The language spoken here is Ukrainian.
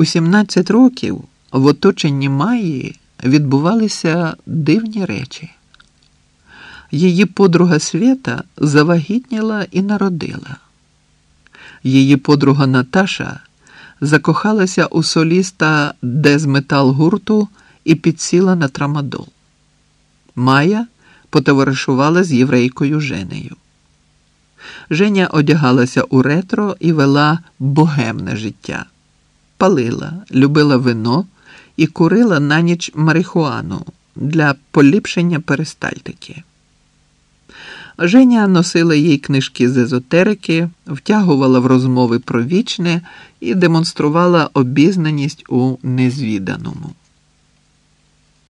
У 17 років в оточенні Майї відбувалися дивні речі. Її подруга Свята завагітніла і народила. Її подруга Наташа закохалася у соліста дезметал гурту і підсіла на трамадол. Майя потоваришувала з єврейкою Женею. Женя одягалася у ретро і вела богемне життя, палила, любила вино і курила на ніч марихуану для поліпшення перистальтики. Женя носила їй книжки з езотерики, втягувала в розмови про вічне і демонструвала обізнаність у незвіданому.